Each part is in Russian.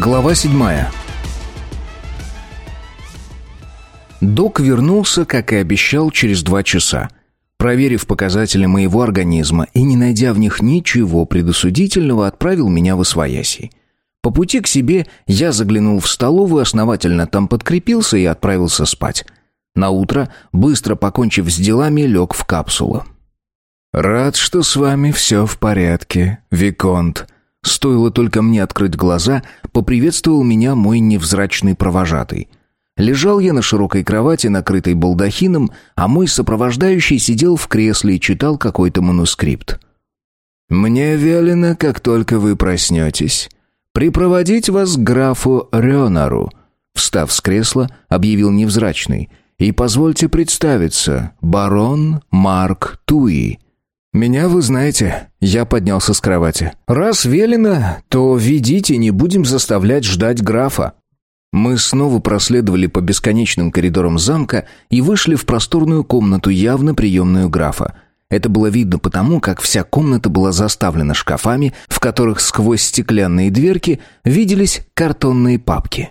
Глава седьмая. Док вернулся, как и обещал, через два часа. Проверив показатели моего организма и не найдя в них ничего предосудительного, отправил меня в освояси. По пути к себе я заглянул в столовую, основательно там подкрепился и отправился спать. На утро, быстро покончив с делами, лег в капсулу. «Рад, что с вами все в порядке, Виконт», Стоило только мне открыть глаза, поприветствовал меня мой невзрачный провожатый. Лежал я на широкой кровати, накрытой балдахином, а мой сопровождающий сидел в кресле и читал какой-то манускрипт. «Мне велено, как только вы проснетесь, припроводить вас к графу Ренару», встав с кресла, объявил невзрачный. «И позвольте представиться, барон Марк Туи». «Меня вы знаете». Я поднялся с кровати. «Раз велено, то ведите, не будем заставлять ждать графа». Мы снова проследовали по бесконечным коридорам замка и вышли в просторную комнату, явно приемную графа. Это было видно потому, как вся комната была заставлена шкафами, в которых сквозь стеклянные дверки виделись картонные папки.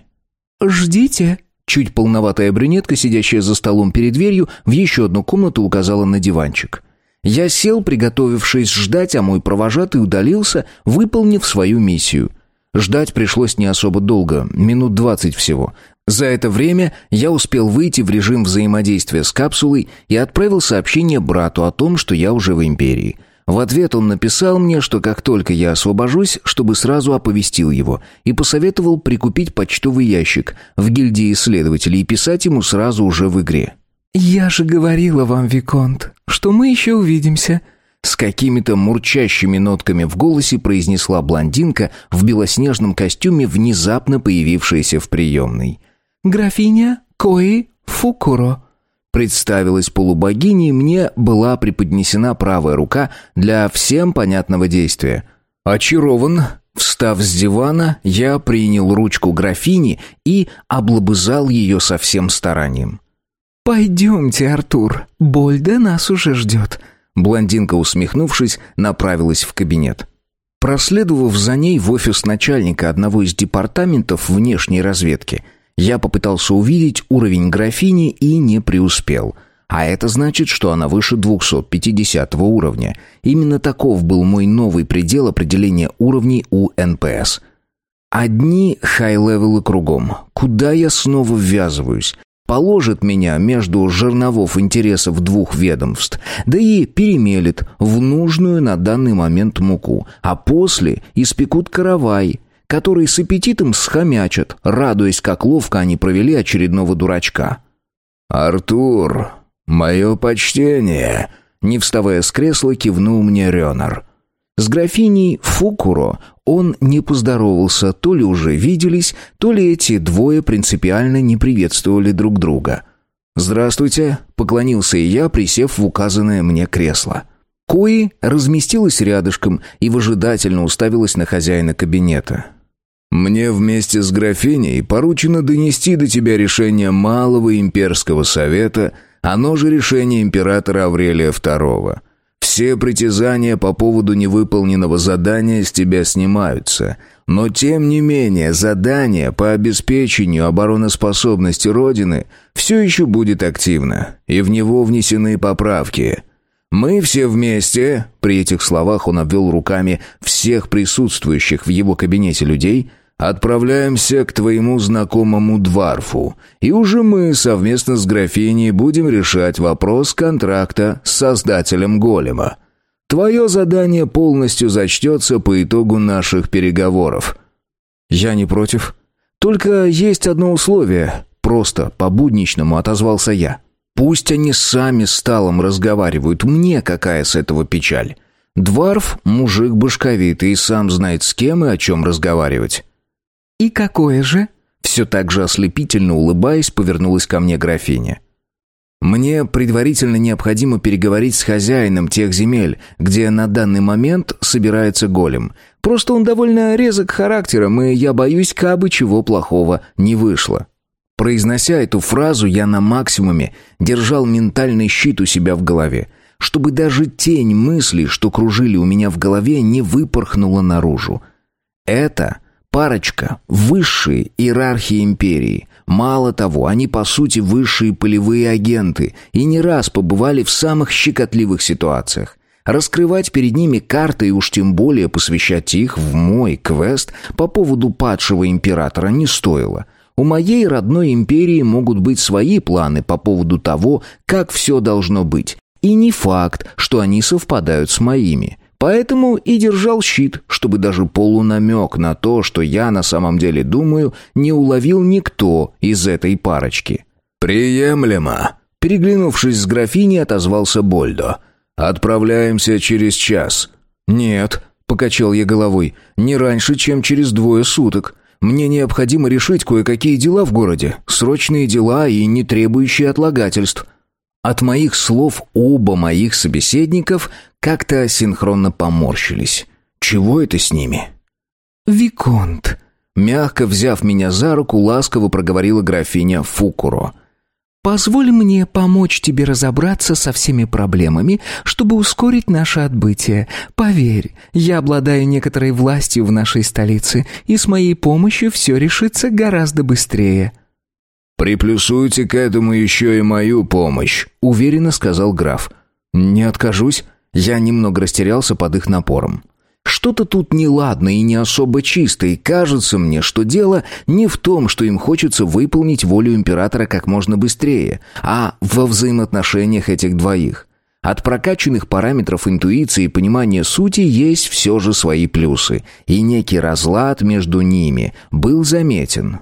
«Ждите», Чуть полноватая брюнетка, сидящая за столом перед дверью, в еще одну комнату указала на диванчик. Я сел, приготовившись ждать, а мой провожатый удалился, выполнив свою миссию. Ждать пришлось не особо долго, минут двадцать всего. За это время я успел выйти в режим взаимодействия с капсулой и отправил сообщение брату о том, что я уже в Империи. В ответ он написал мне, что как только я освобожусь, чтобы сразу оповестил его, и посоветовал прикупить почтовый ящик в гильдии исследователей и писать ему сразу уже в игре. «Я же говорила вам, Виконт, что мы еще увидимся», с какими-то мурчащими нотками в голосе произнесла блондинка в белоснежном костюме, внезапно появившаяся в приемной. «Графиня Кои Фукуро». Представилась полубогиней, мне была преподнесена правая рука для всем понятного действия. Очарован, встав с дивана, я принял ручку графини и облобызал ее со всем старанием. «Пойдемте, Артур, Больда нас уже ждет». Блондинка, усмехнувшись, направилась в кабинет. Проследовав за ней в офис начальника одного из департаментов внешней разведки, я попытался увидеть уровень графини и не преуспел. А это значит, что она выше 250 уровня. Именно таков был мой новый предел определения уровней у НПС. Одни high-level ы кругом. Куда я снова ввязываюсь? Положит меня между жерновов интересов двух ведомств, да и перемелет в нужную на данный момент муку, а после испекут каравай, который с аппетитом схомячат, радуясь, как ловко они провели очередного дурачка. «Артур, мое почтение!» Не вставая с кресла, кивнул мне Ренар. С графиней Фукуро он не поздоровался, то ли уже виделись, то ли эти двое принципиально не приветствовали друг друга. «Здравствуйте», — поклонился и я, присев в указанное мне кресло. Кои разместилась рядышком и выжидательно уставилась на хозяина кабинета. «Мне вместе с графиней поручено донести до тебя решение Малого имперского совета, оно же решение императора Аврелия II». Все притязания по поводу невыполненного задания с тебя снимаются. Но тем не менее, задание по обеспечению обороноспособности Родины все еще будет активно, и в него внесены поправки. Мы все вместе, при этих словах он обвел руками всех присутствующих в его кабинете людей – Отправляемся к твоему знакомому Дварфу, и уже мы совместно с графиней будем решать вопрос контракта с создателем голема. Твое задание полностью зачтется по итогу наших переговоров». «Я не против. Только есть одно условие. Просто по-будничному отозвался я. Пусть они сами с Талом разговаривают, мне какая с этого печаль. Дварф – мужик башковитый и сам знает с кем и о чем разговаривать». «И какое же?» Все так же ослепительно улыбаясь, повернулась ко мне графиня. «Мне предварительно необходимо переговорить с хозяином тех земель, где на данный момент собирается голем. Просто он довольно резок характером, и я боюсь, кабы чего плохого не вышло». Произнося эту фразу, я на максимуме держал ментальный щит у себя в голове, чтобы даже тень мыслей, что кружили у меня в голове, не выпорхнула наружу. Это Парочка – высшие иерархии империи. Мало того, они по сути высшие полевые агенты и не раз побывали в самых щекотливых ситуациях. Раскрывать перед ними карты и уж тем более посвящать их в мой квест по поводу падшего императора не стоило. У моей родной империи могут быть свои планы по поводу того, как все должно быть. И не факт, что они совпадают с моими. Поэтому и держал щит, чтобы даже полунамек на то, что я на самом деле думаю, не уловил никто из этой парочки. «Приемлемо», — переглянувшись с графиней, отозвался Больдо. «Отправляемся через час». «Нет», — покачал я головой, — «не раньше, чем через двое суток». Мне необходимо решить кое-какие дела в городе, срочные дела и не требующие отлагательств. От моих слов оба моих собеседников как-то синхронно поморщились. Чего это с ними? «Виконт», мягко взяв меня за руку, ласково проговорила графиня Фукуро. «Позволь мне помочь тебе разобраться со всеми проблемами, чтобы ускорить наше отбытие. Поверь, я обладаю некоторой властью в нашей столице, и с моей помощью все решится гораздо быстрее». «Приплюсуйте к этому еще и мою помощь», — уверенно сказал граф. «Не откажусь». Я немного растерялся под их напором. Что-то тут неладно и не особо чисто, и кажется мне, что дело не в том, что им хочется выполнить волю императора как можно быстрее, а во взаимоотношениях этих двоих. От прокачанных параметров интуиции и понимания сути есть все же свои плюсы, и некий разлад между ними был заметен.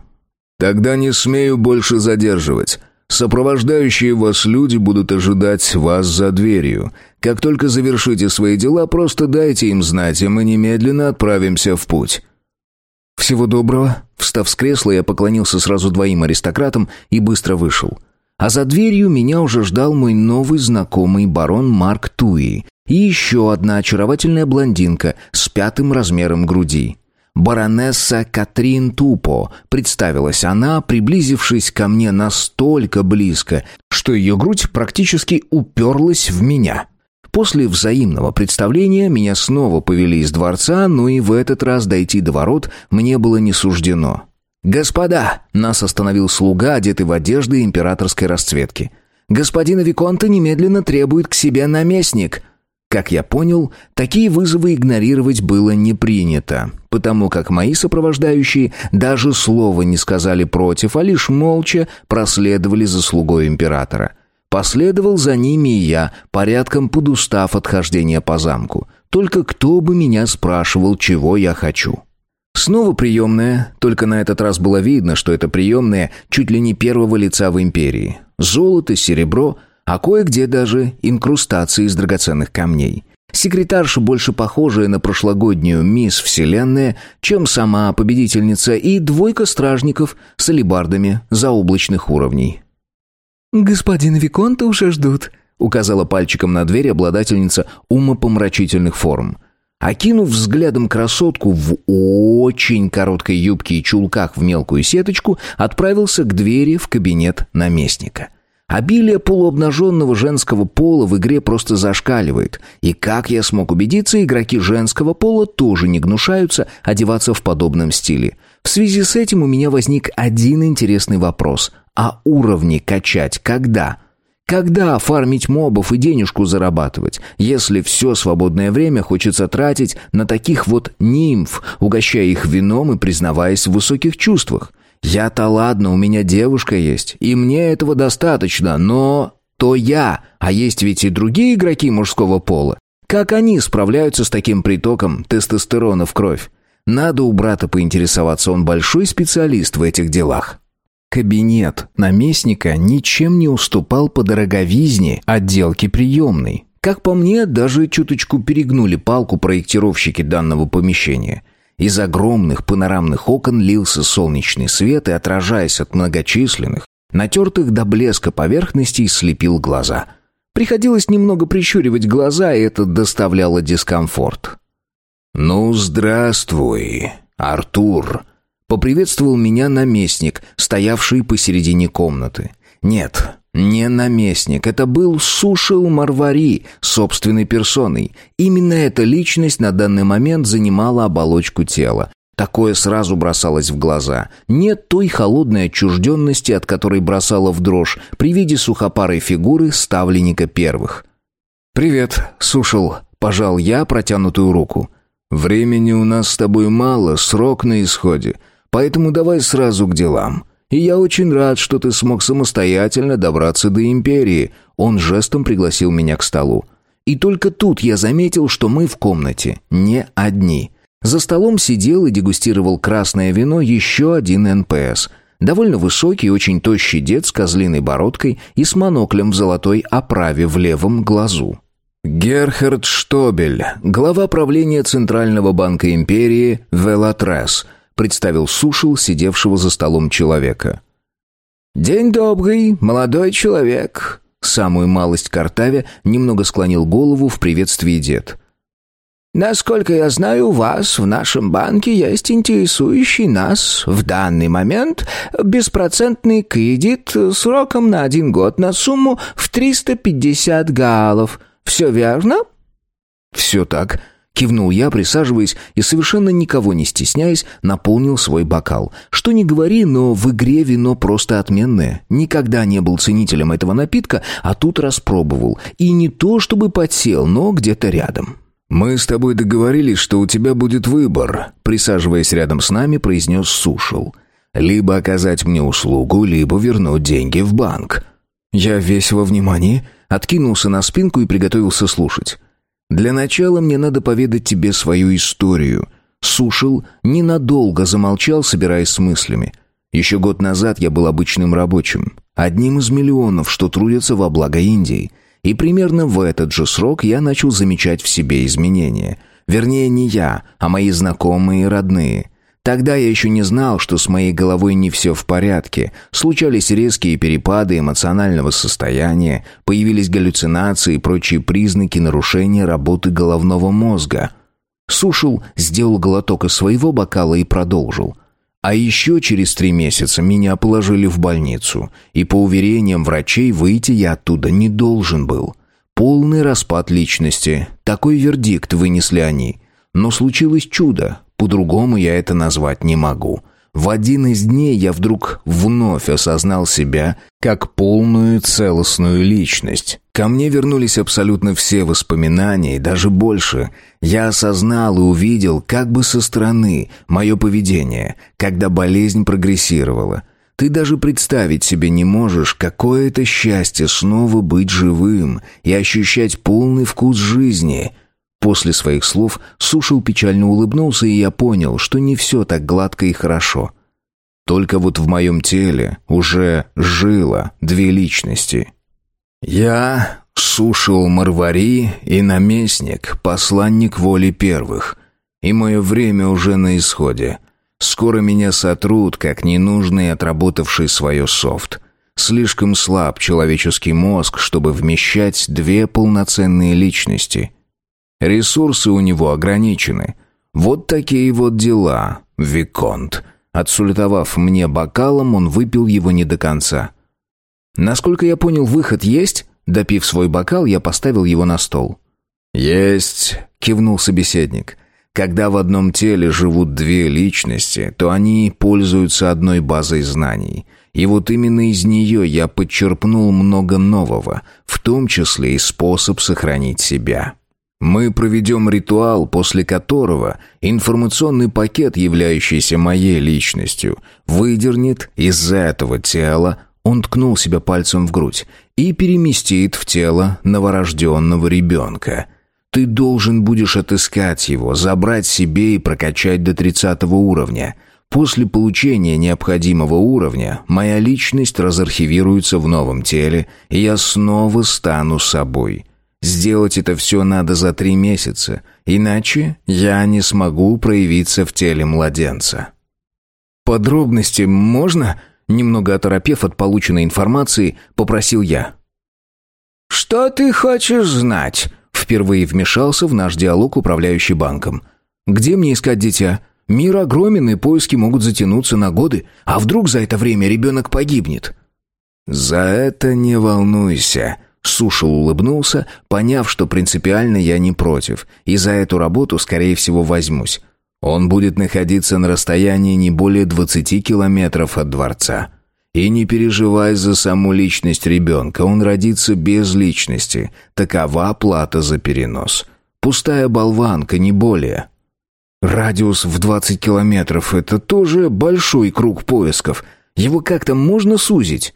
Тогда не смею больше задерживать. Сопровождающие вас люди будут ожидать вас за дверью. Как только завершите свои дела, просто дайте им знать, и мы немедленно отправимся в путь». «Всего доброго». Встав с кресла, я поклонился сразу двоим аристократам и быстро вышел. А за дверью меня уже ждал мой новый знакомый барон Марк Туи и еще одна очаровательная блондинка с пятым размером груди. «Баронесса Катрин Тупо», представилась она, приблизившись ко мне настолько близко, что ее грудь практически уперлась в меня. После взаимного представления меня снова повели из дворца, но и в этот раз дойти до ворот мне было не суждено. «Господа!» — нас остановил слуга, одетый в одежды императорской расцветки. «Господина Виконта немедленно требует к себе наместник!» Как я понял, такие вызовы игнорировать было не принято, потому как мои сопровождающие даже слова не сказали против, а лишь молча проследовали за слугой императора. Последовал за ними и я, порядком подустав от хождения по замку. Только кто бы меня спрашивал, чего я хочу. Снова приемная, только на этот раз было видно, что это приемная чуть ли не первого лица в империи. Золото, серебро — а кое-где даже инкрустации из драгоценных камней. Секретарша больше похожая на прошлогоднюю мисс Вселенная, чем сама победительница, и двойка стражников с алебардами заоблачных уровней. «Господин Виконта уже ждут», — указала пальчиком на дверь обладательница умопомрачительных форм. Окинув взглядом красотку в очень короткой юбке и чулках в мелкую сеточку, отправился к двери в кабинет наместника — Обилие полуобнаженного женского пола в игре просто зашкаливает. И как я смог убедиться, игроки женского пола тоже не гнушаются одеваться в подобном стиле. В связи с этим у меня возник один интересный вопрос. А уровни качать когда? Когда фармить мобов и денежку зарабатывать, если все свободное время хочется тратить на таких вот нимф, угощая их вином и признаваясь в высоких чувствах? Я-то ладно, у меня девушка есть, и мне этого достаточно, но... То я, а есть ведь и другие игроки мужского пола. Как они справляются с таким притоком тестостерона в кровь? Надо у брата поинтересоваться, он большой специалист в этих делах. Кабинет наместника ничем не уступал по дороговизне отделки приемной. Как по мне, даже чуточку перегнули палку проектировщики данного помещения. Из огромных панорамных окон лился солнечный свет и, отражаясь от многочисленных, натертых до блеска поверхностей, слепил глаза. Приходилось немного прищуривать глаза, и это доставляло дискомфорт. «Ну, здравствуй, Артур!» — поприветствовал меня наместник, стоявший посередине комнаты. «Нет, не наместник, это был Сушил Марвари собственной персоной. Именно эта личность на данный момент занимала оболочку тела. Такое сразу бросалось в глаза. Нет той холодной отчужденности, от которой бросало в дрожь при виде сухопарой фигуры ставленника первых. «Привет, Сушил», — пожал я протянутую руку. «Времени у нас с тобой мало, срок на исходе, поэтому давай сразу к делам. И я очень рад, что ты смог самостоятельно добраться до Империи». Он жестом пригласил меня к столу. И только тут я заметил, что мы в комнате не одни — за столом сидел и дегустировал красное вино еще один НПС. Довольно высокий, очень тощий дед с козлиной бородкой и с моноклем в золотой оправе в левом глазу. Герхард Штобель, глава правления Центрального банка империи Велатрес, представил Сушил сидевшего за столом человека. «День добрый, молодой человек», Самую малость картавя немного склонил голову в приветствии дед. Насколько я знаю, у вас в нашем банке есть интересующий нас в данный момент беспроцентный кредит сроком на один год на сумму в 350 галлов. Все верно?» «Все так», — кивнул я, присаживаясь и, совершенно никого не стесняясь, наполнил свой бокал. «Что ни говори, но в игре вино просто отменное. Никогда не был ценителем этого напитка, а тут распробовал. И не то чтобы подсел, но где-то рядом». «Мы с тобой договорились, что у тебя будет выбор», присаживаясь рядом с нами, произнес Сушил. «Либо оказать мне услугу, либо вернуть деньги в банк». Я весь во внимании, откинулся на спинку и приготовился слушать. «Для начала мне надо поведать тебе свою историю». Сушил ненадолго замолчал, собираясь с мыслями. Еще год назад я был обычным рабочим, одним из миллионов, что трудятся во благо Индии. И примерно в этот же срок я начал замечать в себе изменения. Вернее, не я, а мои знакомые и родные. Тогда я еще не знал, что с моей головой не все в порядке. Случались резкие перепады эмоционального состояния, появились галлюцинации и прочие признаки нарушения работы головного мозга. Сушил сделал глоток из своего бокала и продолжил. А еще через три месяца меня положили в больницу, и по уверениям врачей выйти я оттуда не должен был. Полный распад личности. Такой вердикт вынесли они. Но случилось чудо, по-другому я это назвать не могу. В один из дней я вдруг вновь осознал себя как полную целостную личность. Ко мне вернулись абсолютно все воспоминания и даже больше. Я осознал и увидел как бы со стороны мое поведение, когда болезнь прогрессировала. Ты даже представить себе не можешь, какое это счастье снова быть живым и ощущать полный вкус жизни. После своих слов Сушил печально улыбнулся, и я понял, что не все так гладко и хорошо. Только вот в моем теле уже жило две личности — я сушил Марвари и наместник, посланник воли первых. И мое время уже на исходе. Скоро меня сотрут, как ненужный отработавший свое софт. Слишком слаб человеческий мозг, чтобы вмещать две полноценные личности. Ресурсы у него ограничены. Вот такие вот дела, Виконт. Отсулетовав мне бокалом, он выпил его не до конца. Насколько я понял, выход есть? Допив свой бокал, я поставил его на стол. Есть, кивнул собеседник. Когда в одном теле живут две личности, то они пользуются одной базой знаний. И вот именно из нее я подчерпнул много нового, в том числе и способ сохранить себя. Мы проведем ритуал, после которого информационный пакет, являющийся моей личностью, выдернет из этого тела он ткнул себя пальцем в грудь и переместит в тело новорожденного ребенка. Ты должен будешь отыскать его, забрать себе и прокачать до тридцатого уровня. После получения необходимого уровня моя личность разархивируется в новом теле, и я снова стану собой. Сделать это все надо за три месяца, иначе я не смогу проявиться в теле младенца. «Подробности можно?» Немного оторопев от полученной информации, попросил я. «Что ты хочешь знать?» Впервые вмешался в наш диалог управляющий банком. «Где мне искать дитя? Мир огромен, и поиски могут затянуться на годы. А вдруг за это время ребенок погибнет?» «За это не волнуйся», Сушил улыбнулся, поняв, что принципиально я не против, и за эту работу, скорее всего, возьмусь. Он будет находиться на расстоянии не более 20 километров от дворца. И не переживай за саму личность ребенка, он родится без личности. Такова плата за перенос. Пустая болванка, не более. Радиус в 20 километров — это тоже большой круг поисков. Его как-то можно сузить?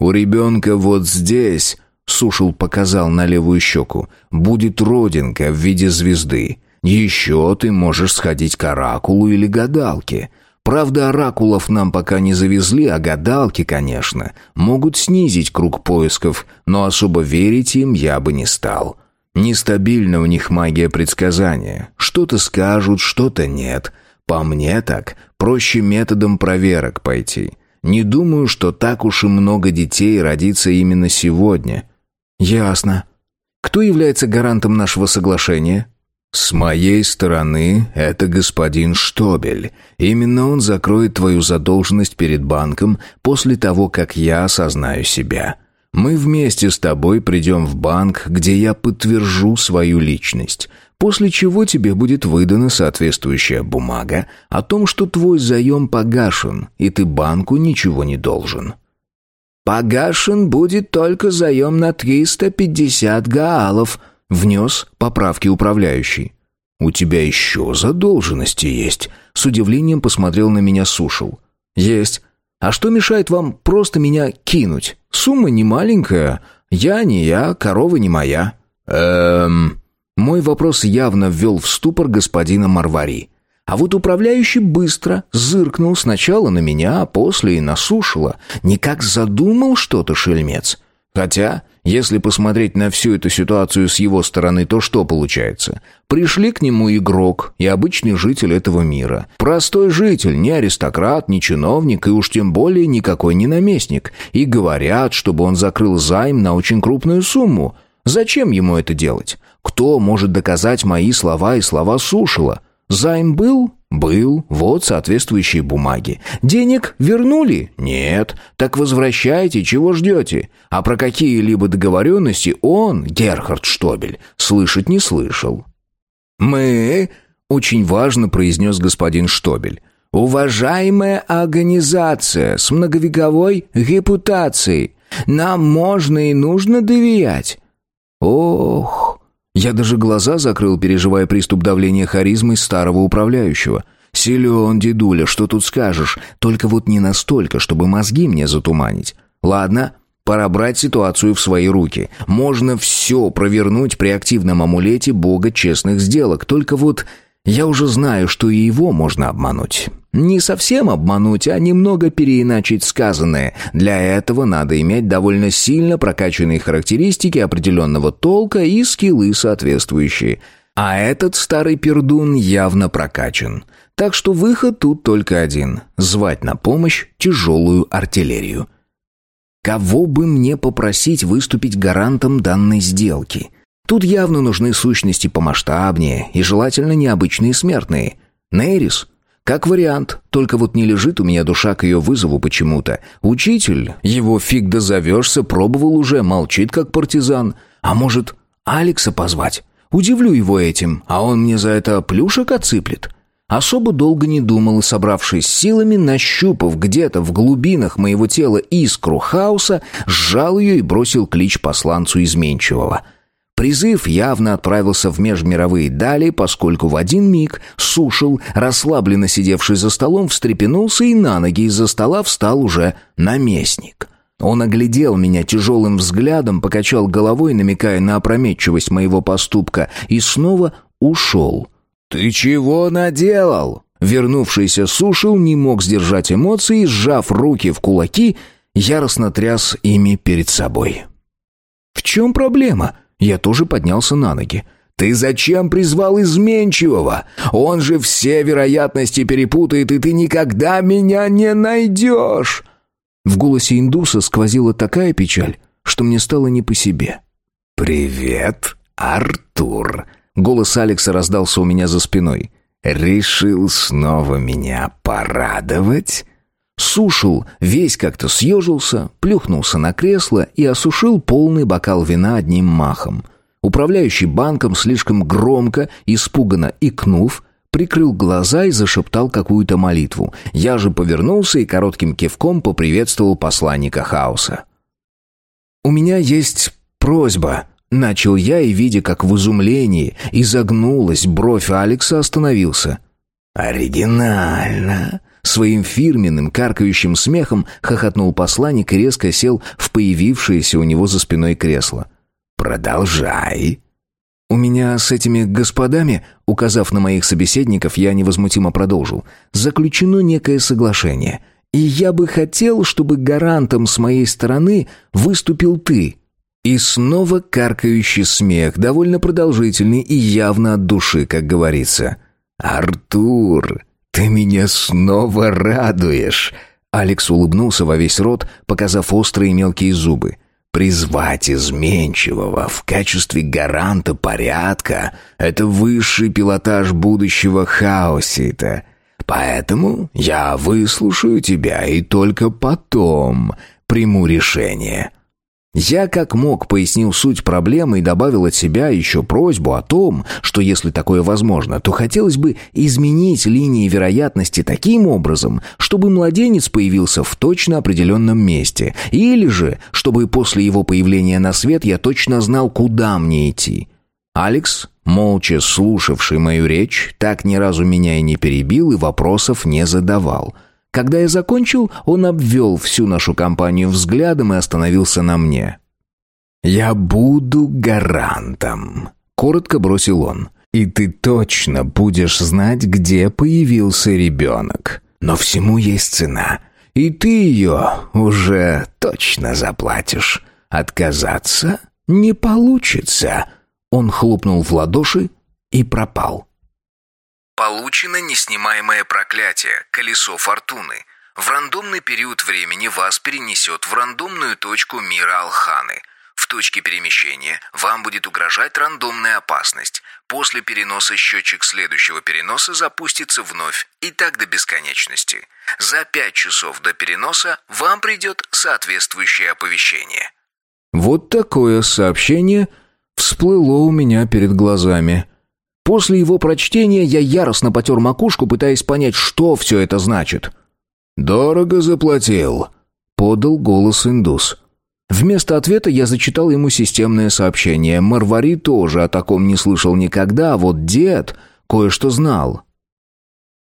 У ребенка вот здесь, Сушил показал на левую щеку, будет родинка в виде звезды. Еще ты можешь сходить к оракулу или гадалке. Правда, оракулов нам пока не завезли, а гадалки, конечно, могут снизить круг поисков, но особо верить им я бы не стал. Нестабильна у них магия предсказания. Что-то скажут, что-то нет. По мне так, проще методом проверок пойти. Не думаю, что так уж и много детей родится именно сегодня. Ясно. Кто является гарантом нашего соглашения? «С моей стороны, это господин Штобель. Именно он закроет твою задолженность перед банком после того, как я осознаю себя. Мы вместе с тобой придем в банк, где я подтвержу свою личность, после чего тебе будет выдана соответствующая бумага о том, что твой заем погашен, и ты банку ничего не должен». «Погашен будет только заем на 350 гаалов», Внес поправки управляющий. «У тебя еще задолженности есть?» С удивлением посмотрел на меня Сушил. «Есть. А что мешает вам просто меня кинуть? Сумма не маленькая. Я не я, корова не моя». «Эм...» Мой вопрос явно ввел в ступор господина Марвари. А вот управляющий быстро зыркнул сначала на меня, а после и на Сушила. Никак задумал что-то шельмец. Хотя, если посмотреть на всю эту ситуацию с его стороны, то что получается? Пришли к нему игрок и обычный житель этого мира. Простой житель, не аристократ, не чиновник и уж тем более никакой не наместник. И говорят, чтобы он закрыл займ на очень крупную сумму. Зачем ему это делать? Кто может доказать мои слова и слова Сушила? Займ был? Был. Вот соответствующие бумаги. Денег вернули? Нет. Так возвращайте, чего ждете? А про какие-либо договоренности он, Герхард Штобель, слышать не слышал. «Мы...» — очень важно произнес господин Штобель. «Уважаемая организация с многовековой репутацией. Нам можно и нужно доверять». «Ох...» Я даже глаза закрыл, переживая приступ давления харизмы старого управляющего. Силен, дедуля, что тут скажешь? Только вот не настолько, чтобы мозги мне затуманить. Ладно, пора брать ситуацию в свои руки. Можно все провернуть при активном амулете бога честных сделок. Только вот я уже знаю, что и его можно обмануть. Не совсем обмануть, а немного переиначить сказанное. Для этого надо иметь довольно сильно прокачанные характеристики определенного толка и скиллы соответствующие. А этот старый пердун явно прокачан. Так что выход тут только один – звать на помощь тяжелую артиллерию. Кого бы мне попросить выступить гарантом данной сделки? Тут явно нужны сущности помасштабнее и желательно необычные смертные. Нейрис – как вариант, только вот не лежит у меня душа к ее вызову почему-то. Учитель, его фиг дозовешься, пробовал уже, молчит как партизан. А может, Алекса позвать? Удивлю его этим, а он мне за это плюшек отсыплет. Особо долго не думал и, собравшись силами, нащупав где-то в глубинах моего тела искру хаоса, сжал ее и бросил клич посланцу изменчивого — Призыв явно отправился в межмировые дали, поскольку в один миг сушил, расслабленно сидевший за столом, встрепенулся и на ноги из-за стола встал уже наместник. Он оглядел меня тяжелым взглядом, покачал головой, намекая на опрометчивость моего поступка, и снова ушел. «Ты чего наделал?» Вернувшийся сушил не мог сдержать эмоции, сжав руки в кулаки, яростно тряс ими перед собой. «В чем проблема?» Я тоже поднялся на ноги. «Ты зачем призвал изменчивого? Он же все вероятности перепутает, и ты никогда меня не найдешь!» В голосе индуса сквозила такая печаль, что мне стало не по себе. «Привет, Артур!» Голос Алекса раздался у меня за спиной. «Решил снова меня порадовать?» Сушил, весь как-то съежился, плюхнулся на кресло и осушил полный бокал вина одним махом. Управляющий банком слишком громко, испуганно икнув, прикрыл глаза и зашептал какую-то молитву. Я же повернулся и коротким кивком поприветствовал посланника хаоса. «У меня есть просьба», — начал я, и, видя, как в изумлении изогнулась бровь Алекса, остановился. «Оригинально!» Своим фирменным каркающим смехом хохотнул посланник и резко сел в появившееся у него за спиной кресло. «Продолжай!» «У меня с этими господами, указав на моих собеседников, я невозмутимо продолжил, заключено некое соглашение, и я бы хотел, чтобы гарантом с моей стороны выступил ты». И снова каркающий смех, довольно продолжительный и явно от души, как говорится. «Артур, ты меня снова радуешь!» Алекс улыбнулся во весь рот, показав острые мелкие зубы. Призвать изменчивого в качестве гаранта порядка — это высший пилотаж будущего хаосита. Поэтому я выслушаю тебя и только потом приму решение. Я как мог пояснил суть проблемы и добавил от себя еще просьбу о том, что если такое возможно, то хотелось бы изменить линии вероятности таким образом, чтобы младенец появился в точно определенном месте, или же, чтобы после его появления на свет я точно знал, куда мне идти. Алекс, молча слушавший мою речь, так ни разу меня и не перебил и вопросов не задавал – когда я закончил, он обвел всю нашу компанию взглядом и остановился на мне. «Я буду гарантом», — коротко бросил он. «И ты точно будешь знать, где появился ребенок. Но всему есть цена, и ты ее уже точно заплатишь. Отказаться не получится». Он хлопнул в ладоши и пропал. Получено неснимаемое проклятие «Колесо фортуны». В рандомный период времени вас перенесет в рандомную точку мира Алханы. В точке перемещения вам будет угрожать рандомная опасность. После переноса счетчик следующего переноса запустится вновь, и так до бесконечности. За пять часов до переноса вам придет соответствующее оповещение. Вот такое сообщение всплыло у меня перед глазами – После его прочтения я яростно потер макушку, пытаясь понять, что все это значит. «Дорого заплатил», — подал голос индус. Вместо ответа я зачитал ему системное сообщение. Марвари тоже о таком не слышал никогда, а вот дед кое-что знал.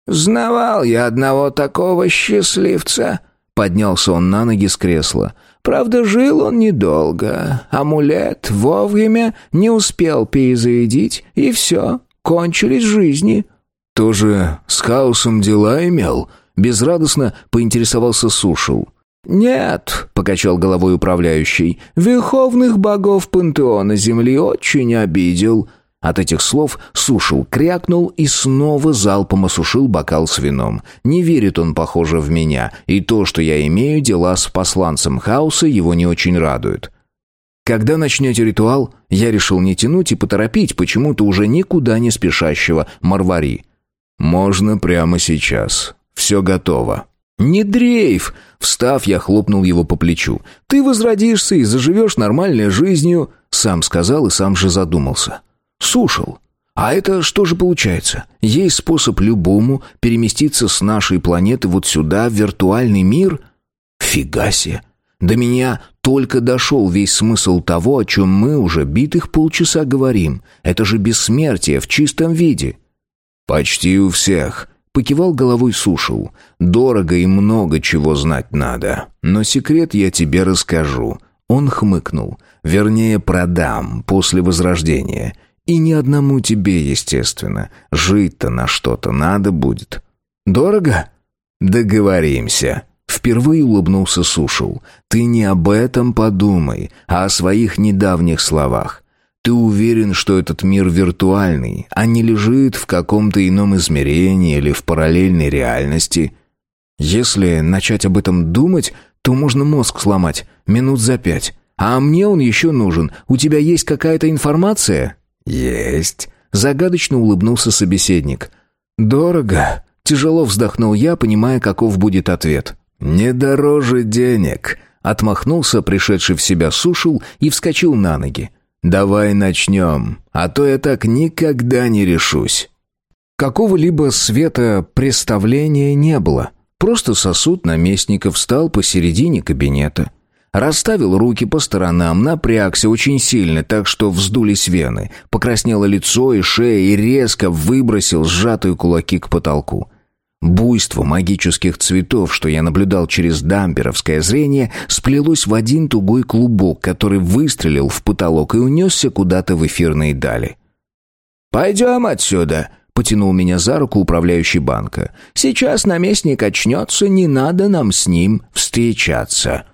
«Знавал я одного такого счастливца», — поднялся он на ноги с кресла. «Правда, жил он недолго. Амулет вовремя не успел перезарядить, и все кончились жизни». «Тоже с хаосом дела имел?» Безрадостно поинтересовался Сушил. «Нет», — покачал головой управляющий, — «верховных богов пантеона Земли очень обидел». От этих слов Сушил крякнул и снова залпом осушил бокал с вином. Не верит он, похоже, в меня, и то, что я имею дела с посланцем хаоса, его не очень радует. Когда начнете ритуал, я решил не тянуть и поторопить почему-то уже никуда не спешащего Марвари. Можно прямо сейчас. Все готово. «Не дрейф!» Встав, я хлопнул его по плечу. «Ты возродишься и заживешь нормальной жизнью», сам сказал и сам же задумался. «Сушил. А это что же получается? Есть способ любому переместиться с нашей планеты вот сюда, в виртуальный мир? Фига себе! До меня только дошел весь смысл того, о чем мы уже битых полчаса говорим. Это же бессмертие в чистом виде. «Почти у всех», — покивал головой Сушил. «Дорого и много чего знать надо. Но секрет я тебе расскажу». Он хмыкнул. «Вернее, продам после возрождения. И ни одному тебе, естественно. Жить-то на что-то надо будет». «Дорого?» «Договоримся». Впервые улыбнулся Сушил. «Ты не об этом подумай, а о своих недавних словах. Ты уверен, что этот мир виртуальный, а не лежит в каком-то ином измерении или в параллельной реальности? Если начать об этом думать, то можно мозг сломать минут за пять. А мне он еще нужен. У тебя есть какая-то информация?» «Есть», — загадочно улыбнулся собеседник. «Дорого», — тяжело вздохнул я, понимая, каков будет ответ. «Не дороже денег», — отмахнулся пришедший в себя сушил и вскочил на ноги. «Давай начнем, а то я так никогда не решусь». Какого-либо света представления не было. Просто сосуд наместника встал посередине кабинета. Расставил руки по сторонам, напрягся очень сильно, так что вздулись вены. Покраснело лицо и шея и резко выбросил сжатые кулаки к потолку. Буйство магических цветов, что я наблюдал через дамперовское зрение, сплелось в один тугой клубок, который выстрелил в потолок и унесся куда-то в эфирные дали. «Пойдем отсюда», — потянул меня за руку управляющий банка. «Сейчас наместник очнется, не надо нам с ним встречаться».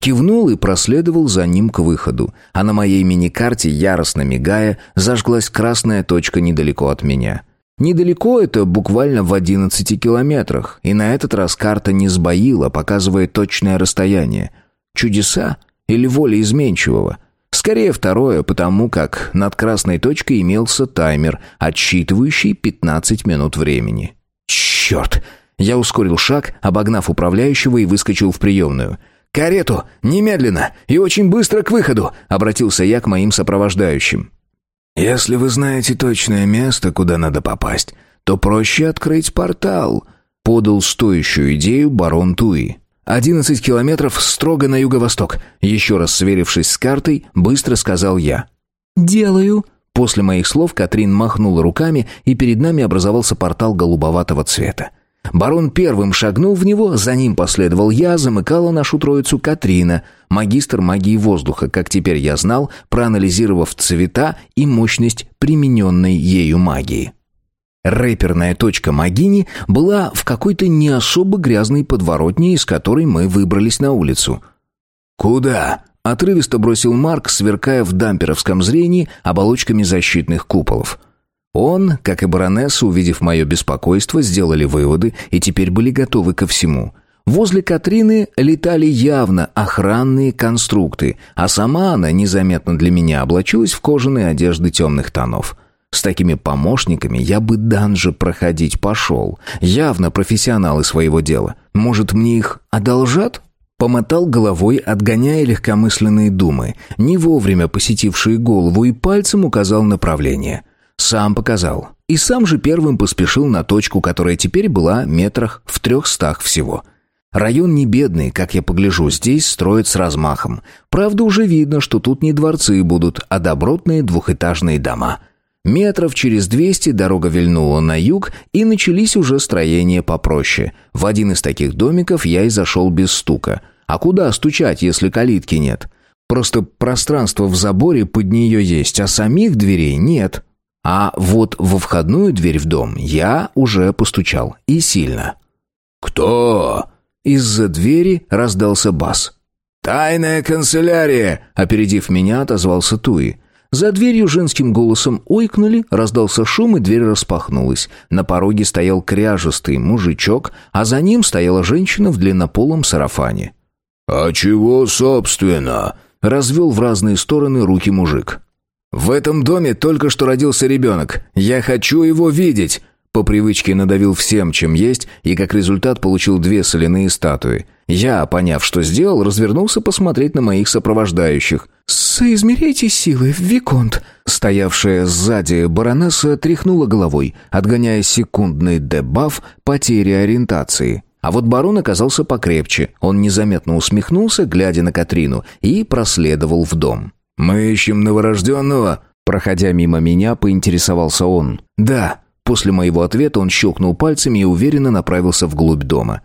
Кивнул и проследовал за ним к выходу, а на моей мини-карте, яростно мигая, зажглась красная точка недалеко от меня. Недалеко это буквально в 11 километрах, и на этот раз карта не сбоила, показывая точное расстояние. Чудеса или воля изменчивого? Скорее второе, потому как над красной точкой имелся таймер, отсчитывающий 15 минут времени. Черт! Я ускорил шаг, обогнав управляющего и выскочил в приемную – «Карету! Немедленно! И очень быстро к выходу!» — обратился я к моим сопровождающим. «Если вы знаете точное место, куда надо попасть, то проще открыть портал», — подал стоящую идею барон Туи. «Одиннадцать километров строго на юго-восток», — еще раз сверившись с картой, быстро сказал я. «Делаю». После моих слов Катрин махнула руками, и перед нами образовался портал голубоватого цвета. Барон первым шагнул в него, за ним последовал я, замыкала нашу троицу Катрина, магистр магии воздуха, как теперь я знал, проанализировав цвета и мощность примененной ею магии. Рэперная точка Магини была в какой-то не особо грязной подворотне, из которой мы выбрались на улицу. «Куда?» — отрывисто бросил Марк, сверкая в дамперовском зрении оболочками защитных куполов. Он, как и баронесса, увидев мое беспокойство, сделали выводы и теперь были готовы ко всему. Возле Катрины летали явно охранные конструкты, а сама она незаметно для меня облачилась в кожаные одежды темных тонов. С такими помощниками я бы данже проходить пошел. Явно профессионалы своего дела. Может, мне их одолжат? Помотал головой, отгоняя легкомысленные думы, не вовремя посетившие голову, и пальцем указал направление — сам показал. И сам же первым поспешил на точку, которая теперь была метрах в трехстах всего. Район не бедный, как я погляжу, здесь строят с размахом. Правда, уже видно, что тут не дворцы будут, а добротные двухэтажные дома. Метров через двести дорога вильнула на юг, и начались уже строения попроще. В один из таких домиков я и зашел без стука. А куда стучать, если калитки нет? Просто пространство в заборе под нее есть, а самих дверей нет. А вот во входную дверь в дом я уже постучал. И сильно. «Кто?» Из-за двери раздался бас. «Тайная канцелярия!» Опередив меня, отозвался Туи. За дверью женским голосом ойкнули, раздался шум, и дверь распахнулась. На пороге стоял кряжестый мужичок, а за ним стояла женщина в длиннополом сарафане. «А чего, собственно?» — развел в разные стороны руки мужик. «В этом доме только что родился ребенок. Я хочу его видеть!» По привычке надавил всем, чем есть, и как результат получил две соляные статуи. Я, поняв, что сделал, развернулся посмотреть на моих сопровождающих. «Соизмеряйте силы, Виконт!» Стоявшая сзади баронесса тряхнула головой, отгоняя секундный дебаф потери ориентации. А вот барон оказался покрепче. Он незаметно усмехнулся, глядя на Катрину, и проследовал в дом. «Мы ищем новорожденного?» Проходя мимо меня, поинтересовался он. «Да». После моего ответа он щелкнул пальцами и уверенно направился вглубь дома.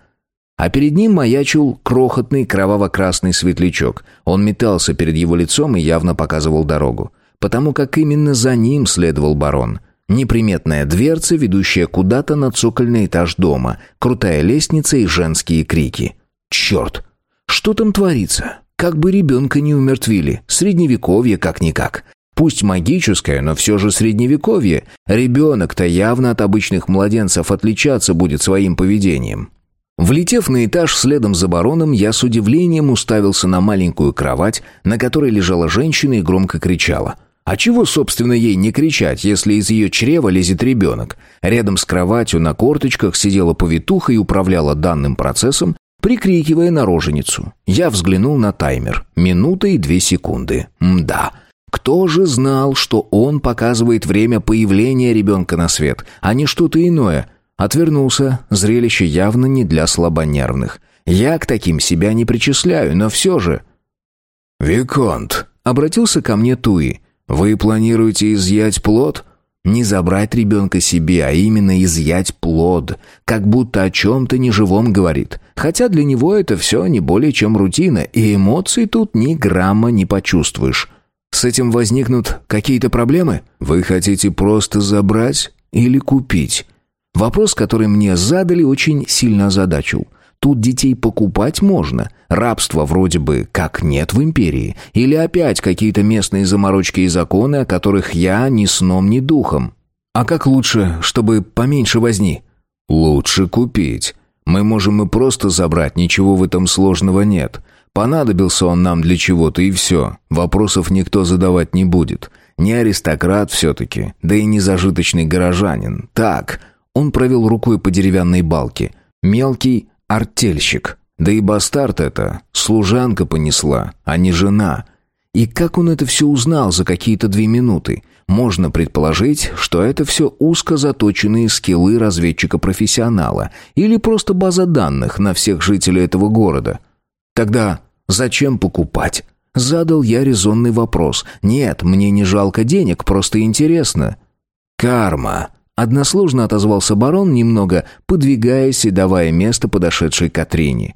А перед ним маячил крохотный кроваво-красный светлячок. Он метался перед его лицом и явно показывал дорогу. Потому как именно за ним следовал барон. Неприметная дверца, ведущая куда-то на цокольный этаж дома, крутая лестница и женские крики. «Черт! Что там творится? Как бы ребенка не умертвили. Средневековье как-никак. Пусть магическое, но все же средневековье. Ребенок-то явно от обычных младенцев отличаться будет своим поведением. Влетев на этаж следом за бароном, я с удивлением уставился на маленькую кровать, на которой лежала женщина и громко кричала. А чего, собственно, ей не кричать, если из ее чрева лезет ребенок? Рядом с кроватью на корточках сидела повитуха и управляла данным процессом, прикрикивая на роженицу. Я взглянул на таймер. Минута и две секунды. Мда. Кто же знал, что он показывает время появления ребенка на свет, а не что-то иное? Отвернулся, зрелище явно не для слабонервных. Я к таким себя не причисляю, но все же... «Виконт», — обратился ко мне Туи, — «вы планируете изъять плод?» Не забрать ребенка себе, а именно изъять плод, как будто о чем-то неживом говорит. Хотя для него это все не более чем рутина, и эмоций тут ни грамма не почувствуешь. С этим возникнут какие-то проблемы? Вы хотите просто забрать или купить? Вопрос, который мне задали, очень сильно озадачил. Тут детей покупать можно. Рабства вроде бы как нет в империи. Или опять какие-то местные заморочки и законы, о которых я ни сном, ни духом. А как лучше, чтобы поменьше возни? Лучше купить. Мы можем и просто забрать, ничего в этом сложного нет. Понадобился он нам для чего-то и все. Вопросов никто задавать не будет. Не аристократ все-таки, да и не зажиточный горожанин. Так, он провел рукой по деревянной балке. Мелкий артельщик. Да и бастард это, служанка понесла, а не жена. И как он это все узнал за какие-то две минуты? Можно предположить, что это все узко заточенные скиллы разведчика-профессионала или просто база данных на всех жителей этого города. Тогда зачем покупать? Задал я резонный вопрос. Нет, мне не жалко денег, просто интересно. Карма. Односложно отозвался барон, немного подвигаясь и давая место подошедшей Катрине.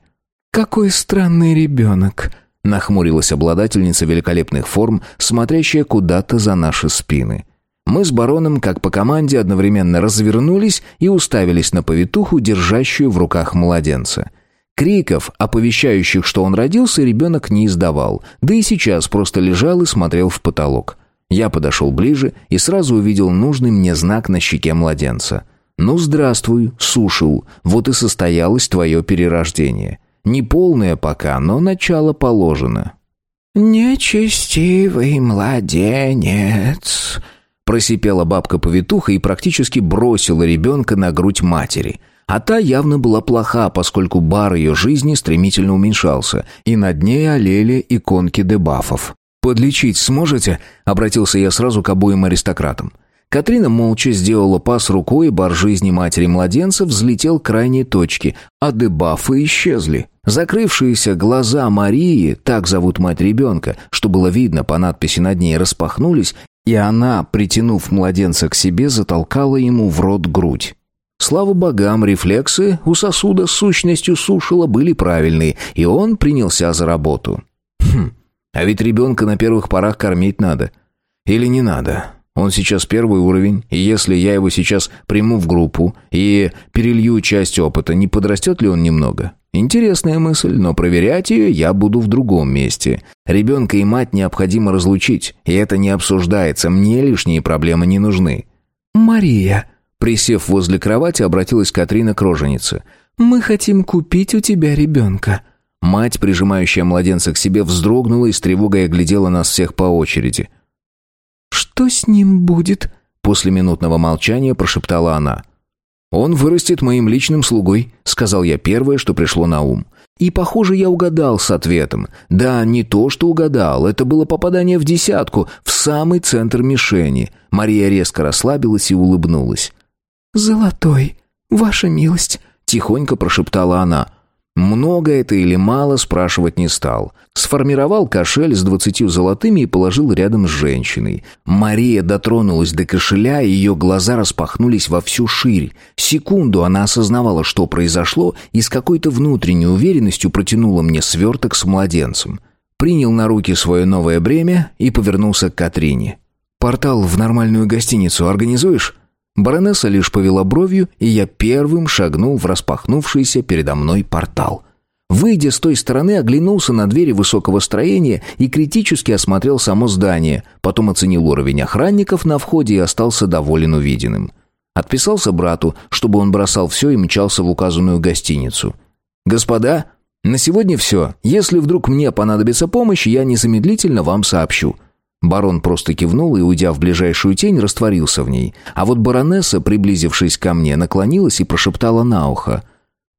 «Какой странный ребенок!» — нахмурилась обладательница великолепных форм, смотрящая куда-то за наши спины. Мы с бароном, как по команде, одновременно развернулись и уставились на повитуху, держащую в руках младенца. Криков, оповещающих, что он родился, ребенок не издавал, да и сейчас просто лежал и смотрел в потолок. Я подошел ближе и сразу увидел нужный мне знак на щеке младенца. «Ну, здравствуй, сушил, вот и состоялось твое перерождение. Не полное пока, но начало положено». «Нечестивый младенец», — просипела бабка-повитуха и практически бросила ребенка на грудь матери — а та явно была плоха, поскольку бар ее жизни стремительно уменьшался, и над ней олели иконки дебафов. «Подлечить сможете?» — обратился я сразу к обоим аристократам. Катрина молча сделала пас рукой, и бар жизни матери-младенца взлетел к крайней точке, а дебафы исчезли. Закрывшиеся глаза Марии, так зовут мать ребенка, что было видно по надписи над ней, распахнулись, и она, притянув младенца к себе, затолкала ему в рот грудь. Слава богам, рефлексы у сосуда с сущностью сушила были правильные, и он принялся за работу. Хм, а ведь ребенка на первых порах кормить надо. Или не надо. Он сейчас первый уровень, и если я его сейчас приму в группу и перелью часть опыта, не подрастет ли он немного? Интересная мысль, но проверять ее я буду в другом месте. Ребенка и мать необходимо разлучить, и это не обсуждается, мне лишние проблемы не нужны. «Мария», присев возле кровати, обратилась Катрина к роженице. «Мы хотим купить у тебя ребенка». Мать, прижимающая младенца к себе, вздрогнула и с тревогой оглядела нас всех по очереди. «Что с ним будет?» После минутного молчания прошептала она. «Он вырастет моим личным слугой», — сказал я первое, что пришло на ум. И, похоже, я угадал с ответом. Да, не то, что угадал, это было попадание в десятку, в самый центр мишени. Мария резко расслабилась и улыбнулась. «Золотой, ваша милость», — тихонько прошептала она. Много это или мало, спрашивать не стал. Сформировал кошель с двадцатью золотыми и положил рядом с женщиной. Мария дотронулась до кошеля, и ее глаза распахнулись во всю ширь. Секунду она осознавала, что произошло, и с какой-то внутренней уверенностью протянула мне сверток с младенцем. Принял на руки свое новое бремя и повернулся к Катрине. «Портал в нормальную гостиницу организуешь?» Баронесса лишь повела бровью, и я первым шагнул в распахнувшийся передо мной портал. Выйдя с той стороны, оглянулся на двери высокого строения и критически осмотрел само здание, потом оценил уровень охранников на входе и остался доволен увиденным. Отписался брату, чтобы он бросал все и мчался в указанную гостиницу. «Господа, на сегодня все. Если вдруг мне понадобится помощь, я незамедлительно вам сообщу. Барон просто кивнул и, уйдя в ближайшую тень, растворился в ней. А вот баронесса, приблизившись ко мне, наклонилась и прошептала на ухо.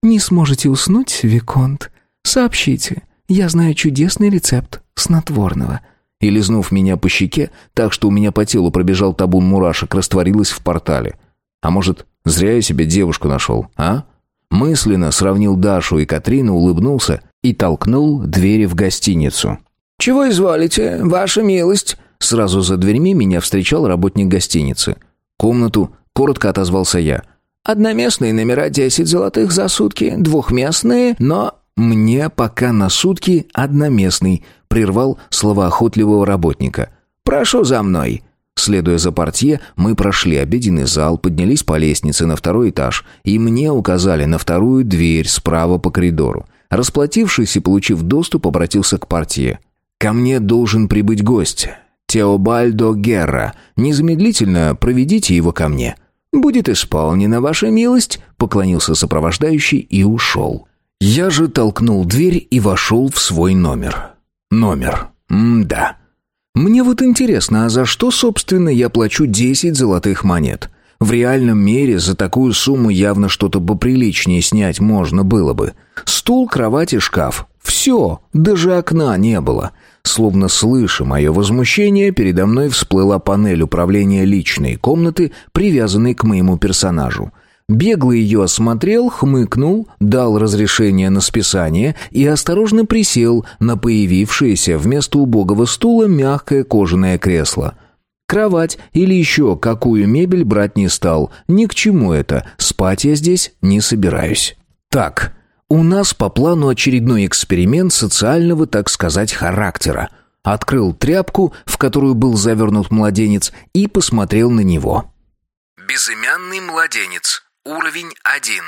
«Не сможете уснуть, Виконт? Сообщите. Я знаю чудесный рецепт снотворного. и, лизнув меня по щеке, так что у меня по телу пробежал табун мурашек, растворилась в портале. А может, зря я себе девушку нашел, а? Мысленно сравнил Дашу и Катрину, улыбнулся и толкнул двери в гостиницу. «Чего изволите, ваша милость?» Сразу за дверьми меня встречал работник гостиницы. «Комнату», — коротко отозвался я. «Одноместные номера десять золотых за сутки, двухместные, но...» «Мне пока на сутки одноместный», — прервал словоохотливого работника. «Прошу за мной». Следуя за портье, мы прошли обеденный зал, поднялись по лестнице на второй этаж, и мне указали на вторую дверь справа по коридору. Расплатившись и получив доступ, обратился к портье. «Ко мне должен прибыть гость. Теобальдо Герра. Незамедлительно проведите его ко мне». «Будет исполнена ваша милость», — поклонился сопровождающий и ушел. Я же толкнул дверь и вошел в свой номер. Номер. М-да. Мне вот интересно, а за что, собственно, я плачу 10 золотых монет? В реальном мире за такую сумму явно что-то поприличнее снять можно было бы. Стул, кровать и шкаф. Все, даже окна не было. Словно слыша мое возмущение, передо мной всплыла панель управления личной комнаты, привязанной к моему персонажу. Бегло ее осмотрел, хмыкнул, дал разрешение на списание и осторожно присел на появившееся вместо убогого стула мягкое кожаное кресло. Кровать или еще какую мебель брать не стал. Ни к чему это. Спать я здесь не собираюсь. Так, у нас по плану очередной эксперимент социального, так сказать, характера. Открыл тряпку, в которую был завернут младенец, и посмотрел на него. Безымянный младенец. Уровень 1.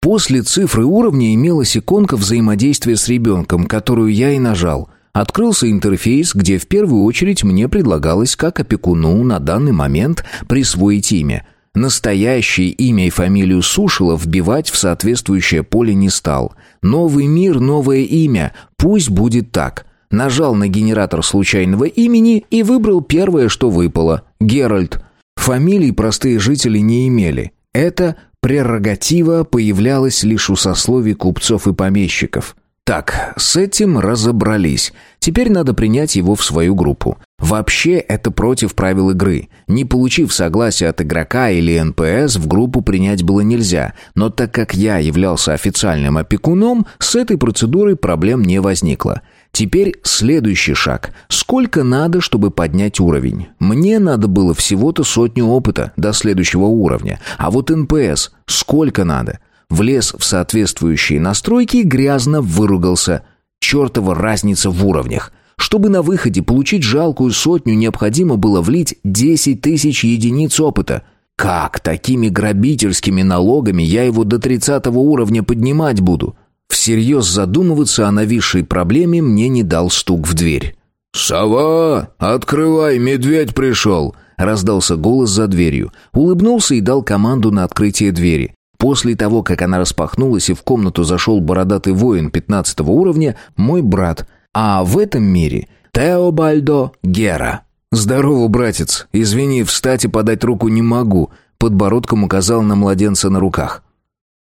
После цифры уровня имелась иконка взаимодействия с ребенком, которую я и нажал. Открылся интерфейс, где в первую очередь мне предлагалось как опекуну на данный момент присвоить имя. Настоящее имя и фамилию Сушила вбивать в соответствующее поле не стал. Новый мир, новое имя. Пусть будет так. Нажал на генератор случайного имени и выбрал первое, что выпало. Геральт. Фамилий простые жители не имели. Эта прерогатива появлялась лишь у сословий купцов и помещиков. Так, с этим разобрались. Теперь надо принять его в свою группу. Вообще, это против правил игры. Не получив согласия от игрока или НПС, в группу принять было нельзя. Но так как я являлся официальным опекуном, с этой процедурой проблем не возникло. Теперь следующий шаг. Сколько надо, чтобы поднять уровень? Мне надо было всего-то сотню опыта до следующего уровня. А вот НПС сколько надо? Влез в соответствующие настройки и грязно выругался. Чертова разница в уровнях. Чтобы на выходе получить жалкую сотню, необходимо было влить 10 тысяч единиц опыта. Как такими грабительскими налогами я его до 30 уровня поднимать буду? Всерьез задумываться о нависшей проблеме мне не дал стук в дверь. «Сова, открывай, медведь пришел!» Раздался голос за дверью. Улыбнулся и дал команду на открытие двери. После того, как она распахнулась и в комнату зашел бородатый воин пятнадцатого уровня, мой брат, а в этом мире Теобальдо Гера. «Здорово, братец. Извини, встать и подать руку не могу», подбородком указал на младенца на руках.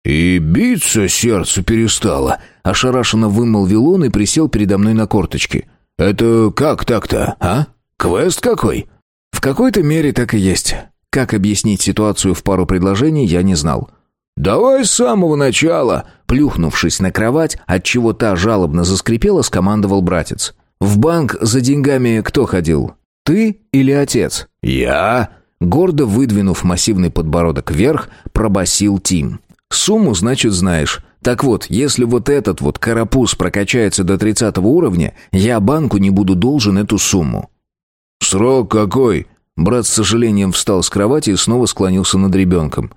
«И биться сердце перестало», — ошарашенно вымолвил он и присел передо мной на корточки. «Это как так-то, а? Квест какой?» «В какой-то мере так и есть. Как объяснить ситуацию в пару предложений, я не знал». «Давай с самого начала!» Плюхнувшись на кровать, от чего та жалобно заскрипела, скомандовал братец. «В банк за деньгами кто ходил? Ты или отец?» «Я?» Гордо выдвинув массивный подбородок вверх, пробасил Тим. Сумму, значит, знаешь. Так вот, если вот этот вот карапуз прокачается до 30 уровня, я банку не буду должен эту сумму». «Срок какой?» Брат с сожалением встал с кровати и снова склонился над ребенком.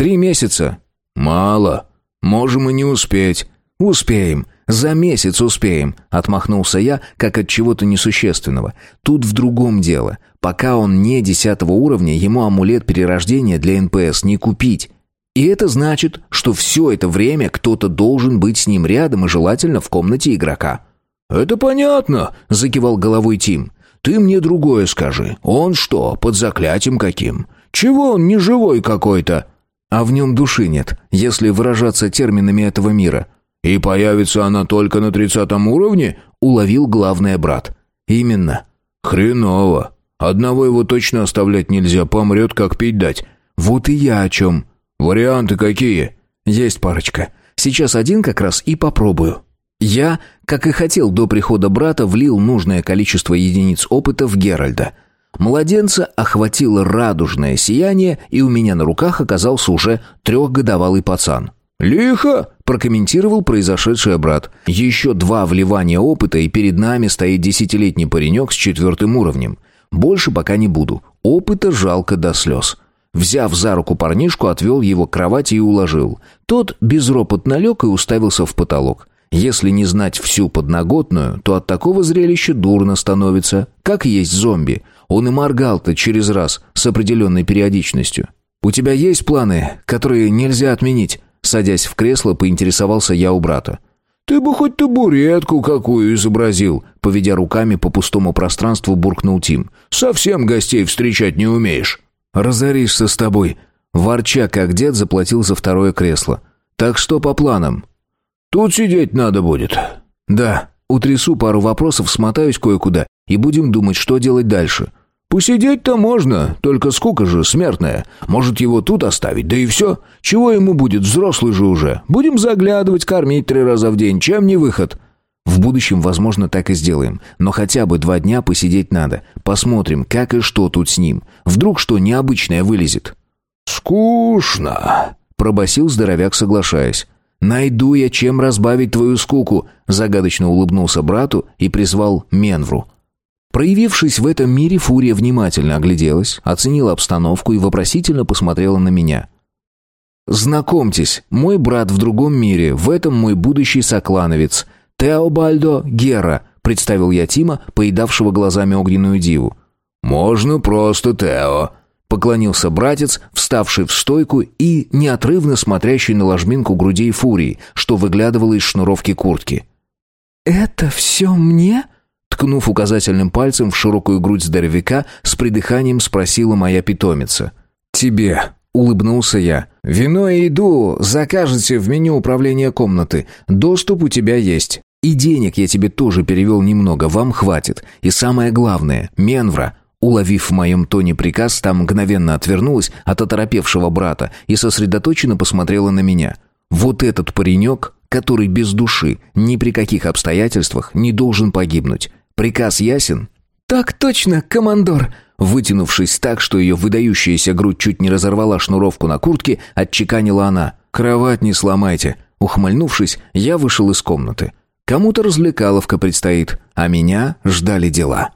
«Три месяца». «Мало. Можем и не успеть». «Успеем. За месяц успеем», — отмахнулся я, как от чего-то несущественного. «Тут в другом дело. Пока он не десятого уровня, ему амулет перерождения для НПС не купить. И это значит, что все это время кто-то должен быть с ним рядом и желательно в комнате игрока. «Это понятно», — закивал головой Тим. «Ты мне другое скажи. Он что, под заклятием каким? Чего он не живой какой-то?» «А в нем души нет, если выражаться терминами этого мира». «И появится она только на тридцатом уровне?» — уловил главный брат. «Именно». «Хреново. Одного его точно оставлять нельзя, помрет, как пить дать». «Вот и я о чем». «Варианты какие?» «Есть парочка. Сейчас один как раз и попробую». Я, как и хотел до прихода брата, влил нужное количество единиц опыта в Геральда. Младенца охватило радужное сияние, и у меня на руках оказался уже трехгодовалый пацан. «Лихо!» – прокомментировал произошедшее брат. «Еще два вливания опыта, и перед нами стоит десятилетний паренек с четвертым уровнем. Больше пока не буду. Опыта жалко до слез». Взяв за руку парнишку, отвел его к кровати и уложил. Тот безропотно лег и уставился в потолок. Если не знать всю подноготную, то от такого зрелища дурно становится, как есть зомби. Он и моргал-то через раз с определенной периодичностью. «У тебя есть планы, которые нельзя отменить?» Садясь в кресло, поинтересовался я у брата. «Ты бы хоть табуретку какую изобразил!» Поведя руками по пустому пространству, буркнул Тим. «Совсем гостей встречать не умеешь!» «Разоришься с тобой!» Ворча, как дед, заплатил за второе кресло. «Так что по планам?» «Тут сидеть надо будет». «Да, утрясу пару вопросов, смотаюсь кое-куда, и будем думать, что делать дальше». «Посидеть-то можно, только скука же смертная. Может, его тут оставить, да и все. Чего ему будет, взрослый же уже. Будем заглядывать, кормить три раза в день, чем не выход». В будущем, возможно, так и сделаем. Но хотя бы два дня посидеть надо. Посмотрим, как и что тут с ним. Вдруг что необычное вылезет. «Скучно», — пробасил здоровяк, соглашаясь. «Найду я, чем разбавить твою скуку», — загадочно улыбнулся брату и призвал Менвру. Проявившись в этом мире, Фурия внимательно огляделась, оценила обстановку и вопросительно посмотрела на меня. «Знакомьтесь, мой брат в другом мире, в этом мой будущий соклановец. Теобальдо Гера», — представил я Тима, поедавшего глазами огненную диву. «Можно просто Тео», — поклонился братец, вставший в стойку и неотрывно смотрящий на ложбинку грудей Фурии, что выглядывало из шнуровки куртки. «Это все мне?» Ткнув указательным пальцем в широкую грудь здоровяка, с придыханием спросила моя питомица. «Тебе», — улыбнулся я. «Вино и еду закажете в меню управления комнаты. Доступ у тебя есть. И денег я тебе тоже перевел немного, вам хватит. И самое главное, Менвра». Уловив в моем тоне приказ, там мгновенно отвернулась от оторопевшего брата и сосредоточенно посмотрела на меня. «Вот этот паренек, который без души, ни при каких обстоятельствах не должен погибнуть. Приказ ясен?» «Так точно, командор!» Вытянувшись так, что ее выдающаяся грудь чуть не разорвала шнуровку на куртке, отчеканила она. «Кровать не сломайте!» Ухмыльнувшись, я вышел из комнаты. Кому-то развлекаловка предстоит, а меня ждали дела.